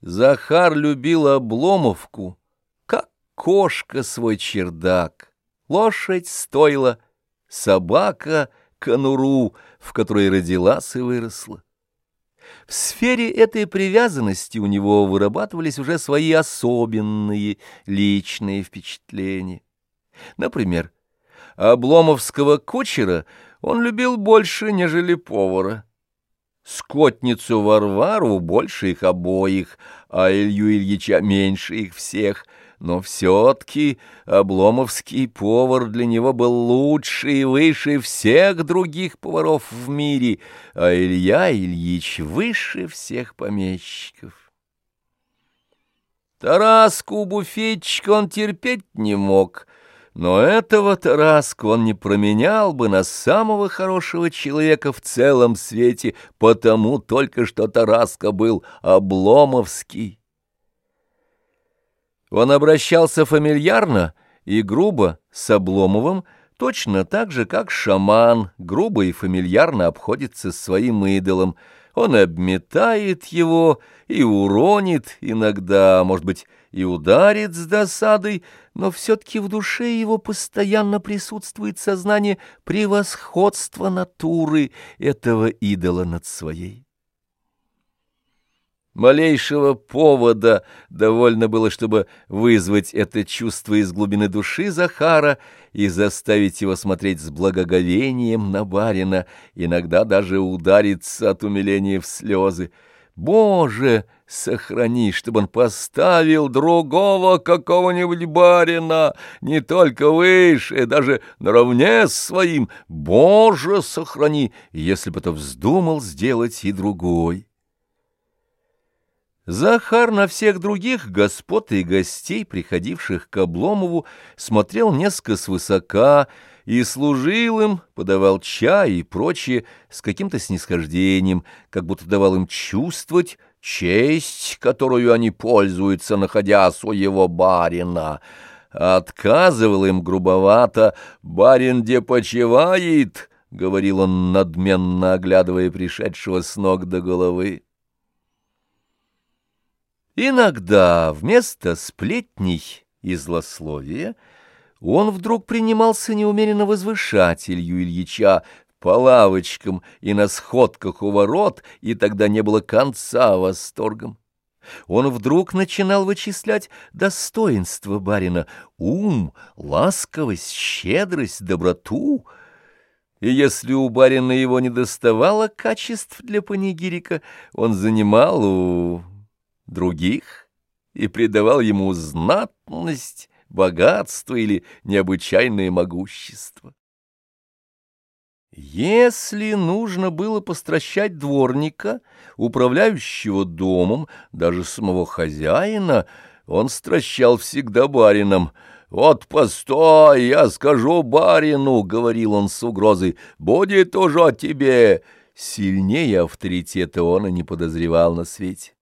Захар любил Обломовку, как кошка свой чердак, лошадь стойла, собака — конуру, в которой родилась и выросла. В сфере этой привязанности у него вырабатывались уже свои особенные личные впечатления. Например, обломовского кучера он любил больше, нежели повара. Скотницу Варвару больше их обоих, а Илью Ильича меньше их всех. Но все-таки обломовский повар для него был лучше и выше всех других поваров в мире, а Илья Ильич выше всех помещиков. Тараску буфетчика он терпеть не мог — но этого Тараску он не променял бы на самого хорошего человека в целом свете, потому только что Тараска был обломовский. Он обращался фамильярно и грубо с Обломовым, точно так же, как шаман грубо и фамильярно обходится с своим идолом. Он обметает его и уронит иногда, может быть, и ударит с досадой, но все-таки в душе его постоянно присутствует сознание превосходства натуры этого идола над своей. Малейшего повода довольно было, чтобы вызвать это чувство из глубины души Захара и заставить его смотреть с благоговением на барина, иногда даже удариться от умиления в слезы. «Боже!» Сохрани, чтобы он поставил другого какого-нибудь барина, не только выше, даже наравне с своим. Боже, сохрани, если бы то вздумал сделать и другой. Захар на всех других господ и гостей, приходивших к Обломову, смотрел несколько свысока и служил им, подавал чай и прочее с каким-то снисхождением, как будто давал им чувствовать, честь, которую они пользуются, находя своего барина. Отказывал им грубовато «Барин где почивает?» — говорил он, надменно оглядывая пришедшего с ног до головы. Иногда вместо сплетней и злословия он вдруг принимался неумеренно возвышать Илью Ильича, по лавочкам и на сходках у ворот, и тогда не было конца восторгом. Он вдруг начинал вычислять достоинство барина, ум, ласковость, щедрость, доброту. И если у барина его не доставало качеств для панигирика, он занимал у других и придавал ему знатность, богатство или необычайное могущество. Если нужно было постращать дворника, управляющего домом, даже самого хозяина, он стращал всегда барином. «Вот постой, я скажу барину», — говорил он с угрозой, — «будет уже тебе». Сильнее авторитета он и не подозревал на свете.